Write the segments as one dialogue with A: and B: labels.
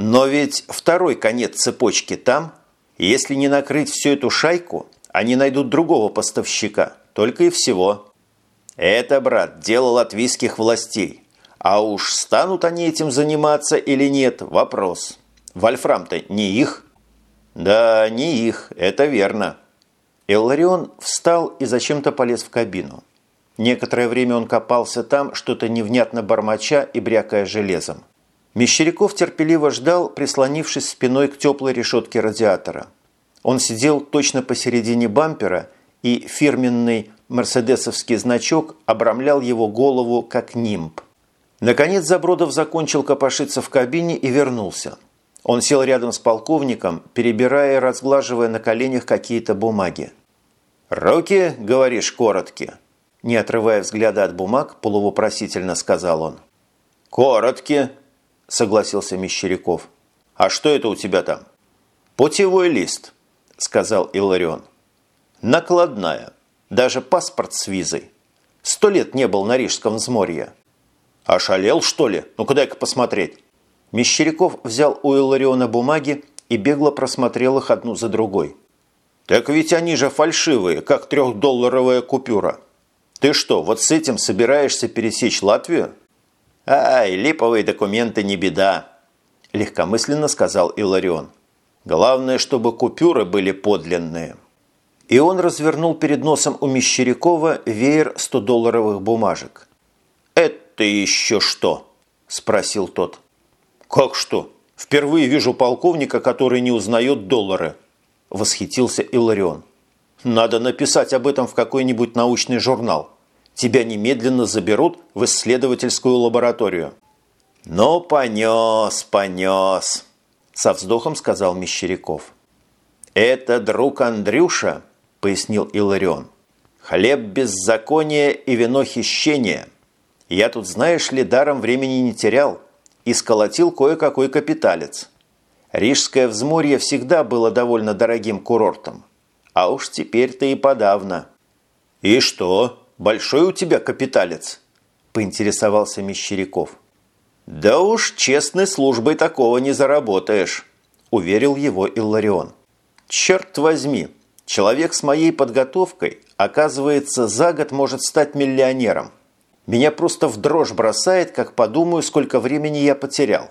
A: Но ведь второй конец цепочки там, если не накрыть всю эту шайку, они найдут другого поставщика, только и всего. Это, брат, дело латвийских властей. А уж станут они этим заниматься или нет – вопрос. Вольфрам-то не их. Да, не их, это верно. Илларион встал и зачем-то полез в кабину. Некоторое время он копался там, что-то невнятно бормоча и брякая железом. Мещеряков терпеливо ждал, прислонившись спиной к теплой решетке радиатора. Он сидел точно посередине бампера, и фирменный мерседесовский значок обрамлял его голову, как нимб. Наконец Забродов закончил копошиться в кабине и вернулся. Он сел рядом с полковником, перебирая и разглаживая на коленях какие-то бумаги. «Руки, говоришь, короткие?» Не отрывая взгляда от бумаг, полувопросительно сказал он. «Короткие», – согласился Мещеряков. «А что это у тебя там?» «Путевой лист», – сказал Иларион. «Накладная. Даже паспорт с визой. Сто лет не был на Рижском взморье. «Ошалел, что ли? Ну-ка дай-ка посмотреть». Мещеряков взял у Илариона бумаги и бегло просмотрел их одну за другой. «Так ведь они же фальшивые, как трехдолларовая купюра. Ты что, вот с этим собираешься пересечь Латвию?» «Ай, липовые документы не беда», – легкомысленно сказал Иларион. «Главное, чтобы купюры были подлинные». И он развернул перед носом у Мещерякова веер 100-долларовых бумажек. «Это еще что?» – спросил тот. «Как что? Впервые вижу полковника, который не узнает доллары», – восхитился Иларион. «Надо написать об этом в какой-нибудь научный журнал. Тебя немедленно заберут в исследовательскую лабораторию». «Ну, понес, понес», – со вздохом сказал Мещеряков. «Это друг Андрюша», – пояснил Иларион. «Хлеб беззакония и вино хищения – я тут, знаешь ли, даром времени не терял и сколотил кое-какой капиталец. Рижское взморье всегда было довольно дорогим курортом. А уж теперь-то и подавно. «И что, большой у тебя капиталец?» – поинтересовался Мещеряков. «Да уж честной службой такого не заработаешь», – уверил его Илларион. «Черт возьми, человек с моей подготовкой, оказывается, за год может стать миллионером. Меня просто в дрожь бросает, как подумаю, сколько времени я потерял.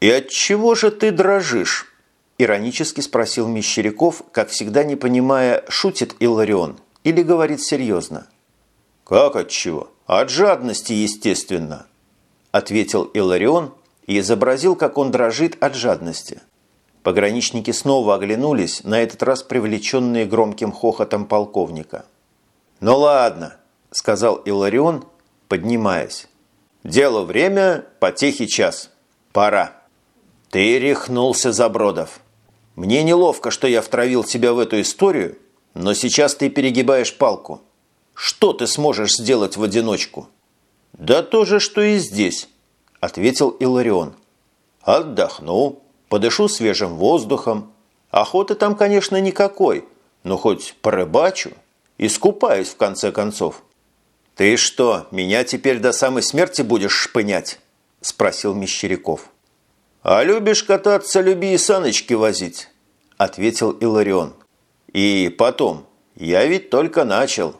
A: «И от чего же ты дрожишь?» – иронически спросил Мещеряков, как всегда не понимая, шутит Илларион или говорит серьезно. «Как от чего? От жадности, естественно», – ответил Илларион и изобразил, как он дрожит от жадности. Пограничники снова оглянулись, на этот раз привлеченные громким хохотом полковника. «Ну ладно», – сказал Иларион поднимаясь. «Дело время, потехи час. Пора». «Ты рехнулся, Забродов. Мне неловко, что я втравил тебя в эту историю, но сейчас ты перегибаешь палку. Что ты сможешь сделать в одиночку?» «Да то же, что и здесь», – ответил Иларион. «Отдохну, подышу свежим воздухом. Охоты там, конечно, никакой, но хоть порыбачу, искупаюсь в конце концов». «Ты что, меня теперь до самой смерти будешь шпынять?» – спросил Мещеряков. «А любишь кататься, люби и саночки возить», – ответил Иларион. «И потом, я ведь только начал.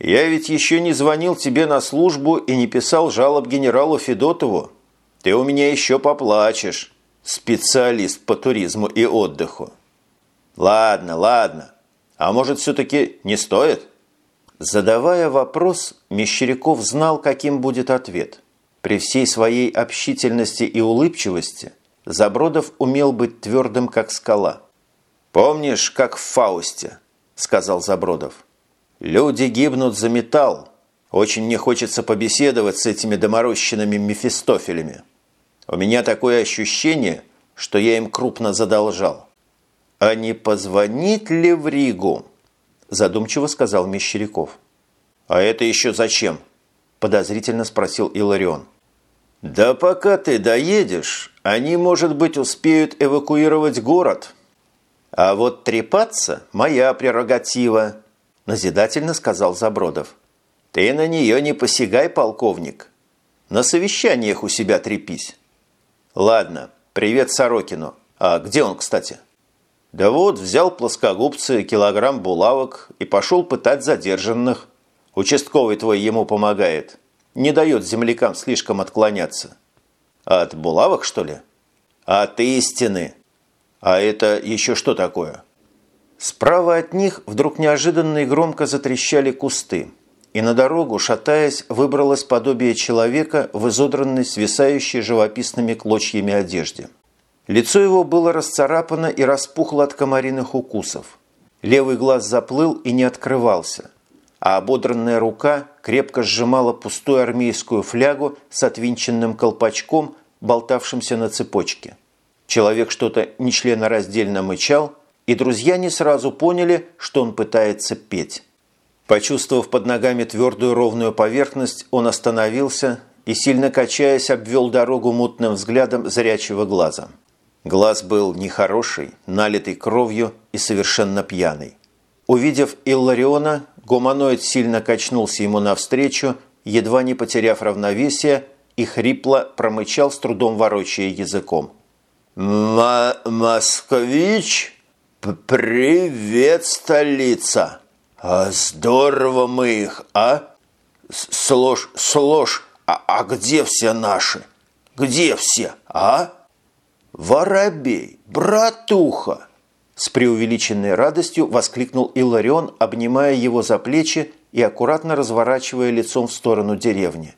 A: Я ведь еще не звонил тебе на службу и не писал жалоб генералу Федотову. Ты у меня еще поплачешь, специалист по туризму и отдыху». «Ладно, ладно. А может, все-таки не стоит?» Задавая вопрос, Мещеряков знал, каким будет ответ. При всей своей общительности и улыбчивости Забродов умел быть твердым, как скала. «Помнишь, как в Фаусте?» – сказал Забродов. «Люди гибнут за металл. Очень не хочется побеседовать с этими доморощенными мефистофелями. У меня такое ощущение, что я им крупно задолжал. А не позвонить ли в Ригу?» задумчиво сказал Мещеряков. «А это еще зачем?» – подозрительно спросил Иларион. «Да пока ты доедешь, они, может быть, успеют эвакуировать город. А вот трепаться – моя прерогатива», – назидательно сказал Забродов. «Ты на нее не посягай, полковник. На совещаниях у себя трепись». «Ладно, привет Сорокину. А где он, кстати?» «Да вот, взял плоскогубцы, килограмм булавок и пошел пытать задержанных. Участковый твой ему помогает. Не дает землякам слишком отклоняться». «От булавок, что ли?» «От истины». «А это еще что такое?» Справа от них вдруг неожиданно и громко затрещали кусты, и на дорогу, шатаясь, выбралось подобие человека в изодранной, свисающей живописными клочьями одежде. Лицо его было расцарапано и распухло от комариных укусов. Левый глаз заплыл и не открывался, а ободранная рука крепко сжимала пустую армейскую флягу с отвинченным колпачком, болтавшимся на цепочке. Человек что-то нечленораздельно мычал, и друзья не сразу поняли, что он пытается петь. Почувствовав под ногами твердую ровную поверхность, он остановился и, сильно качаясь, обвел дорогу мутным взглядом зрячего глаза. Глаз был нехороший, налитый кровью и совершенно пьяный. Увидев Иллариона, гуманоид сильно качнулся ему навстречу, едва не потеряв равновесие, и хрипло промычал с трудом ворочая языком. «Москвич? Привет, столица! А здорово мы их, а? Сложь, сложь, а, а где все наши? Где все, а?» «Воробей! Братуха!» С преувеличенной радостью воскликнул Иларион, обнимая его за плечи и аккуратно разворачивая лицом в сторону деревни.